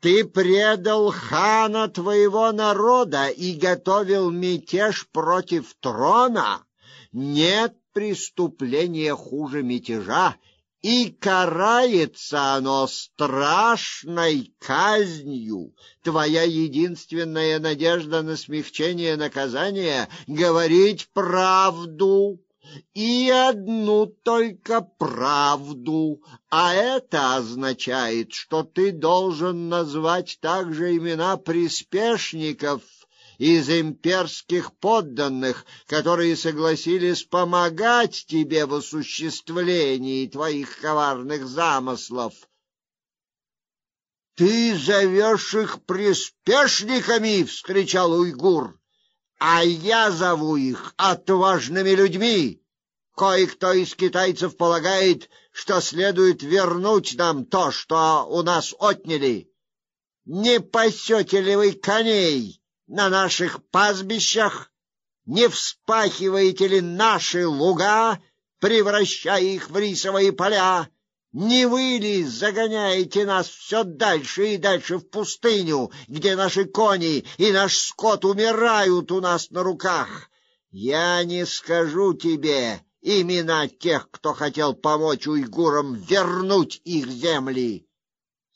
Ты предал хана твоего народа и готовил мятеж против трона. Нет преступления хуже мятежа, и карается оно страшной казнью. Твоя единственная надежда на смягчение наказания — говорить правду, и одну только правду, а это означает, что ты должен назвать также имена приспешников из имперских подданных, которые согласились помогать тебе в осуществлении твоих коварных замыслов. Ты зовешь их приспешниками, вскричал уйгур. А я зову их отважными людьми. Кое-кто из китайцев полагает, что следует вернуть нам то, что у нас отняли. Не пасете ли вы коней на наших пастбищах? Не вспахиваете ли наши луга, превращая их в рисовые поля? Не вы ли загоняете нас все дальше и дальше в пустыню, где наши кони и наш скот умирают у нас на руках? Я не скажу тебе имена тех, кто хотел помочь уйгурам вернуть их земли.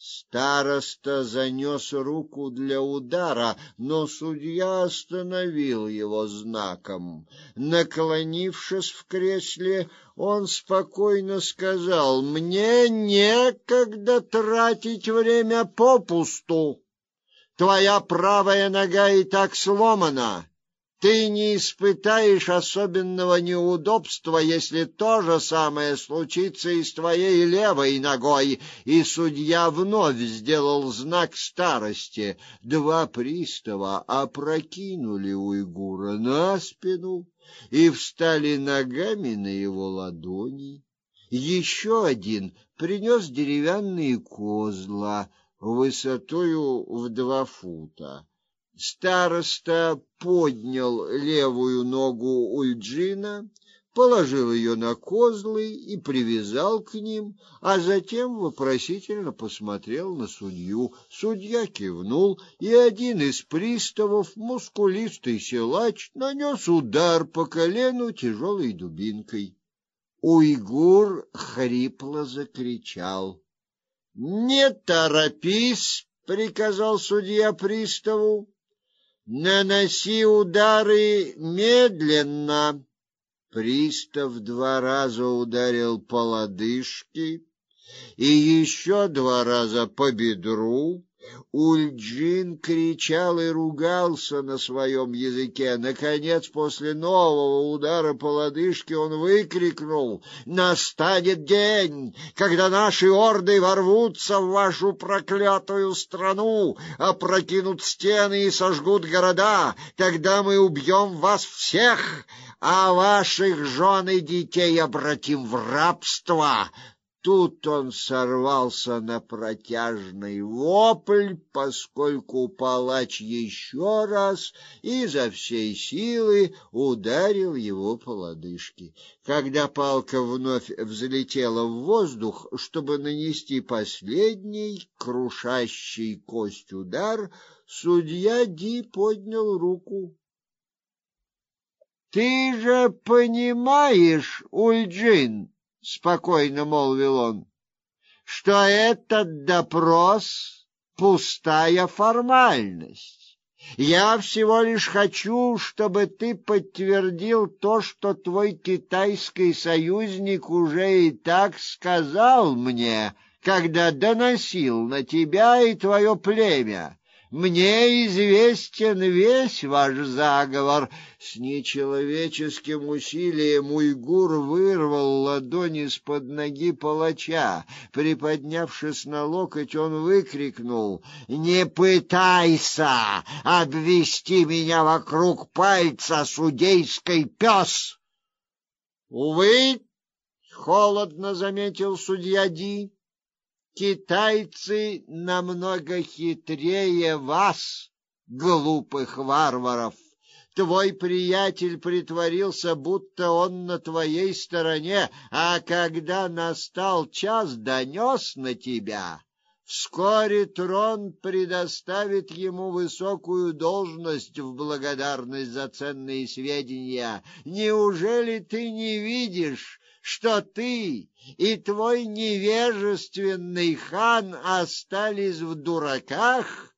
Староста занес руку для удара, но судья остановил его знаком. Наклонившись в кресле, он спокойно сказал: "Мне некогда тратить время попусту. Твоя правая нога и так сломана ты не испытаешь особенного неудобства, если то же самое случится и с твоей левой ногой. И судья вновь сделал знак старости. Два пристава опрокинули уйгура на спину и встали ногами на его ладони. Еще один принес деревянные козла высотою в два фута. Староста поднял левую ногу Ульджина, положил ее на козлы и привязал к ним, а затем вопросительно посмотрел на судью. Судья кивнул, и один из приставов, мускулистый силач, нанес удар по колену тяжелой дубинкой. Уйгур хрипло закричал: "Не торопись", приказал судья приставу. Наноси удары медленно. Пристав два раза ударил по лодыжке и еще два раза по бедру. Ульджин кричал и ругался на своем языке. Наконец, после нового удара по лодыжке, он выкрикнул: "Настанет день, когда наши орды ворвутся в вашу проклятую страну, опрокинут стены и сожгут города. Тогда мы убьем вас всех, а ваших жен и детей обратим в рабство. Тут он сорвался на протяжный вопль, поскольку палач еще раз изо всей силы ударил его по лодыжке. Когда палка вновь взлетела в воздух, чтобы нанести последний крушащий кость удар, судья Ди поднял руку. Ты же понимаешь, Ульджин, спокойно молвил он, что этот допрос пустая формальность. Я всего лишь хочу, чтобы ты подтвердил то, что твой китайский союзник уже и так сказал мне, когда доносил на тебя и твое племя. Мне известен весь ваш заговор. С нечеловеческим усилием уйгур вырвал ладонь из-под ноги палача. Приподнявшись на локоть, он выкрикнул: "Не пытайся обвести меня вокруг пальца, судейский пес!" Увы, холодно заметил судья Ди. Китайцы намного хитрее вас, глупых варваров. Твой приятель притворился, будто он на твоей стороне, а когда настал час, донес на тебя. Вскоре трон предоставит ему высокую должность в благодарность за ценные сведения. Неужели ты не видишь, что ты и твой невежественный хан остались в дураках?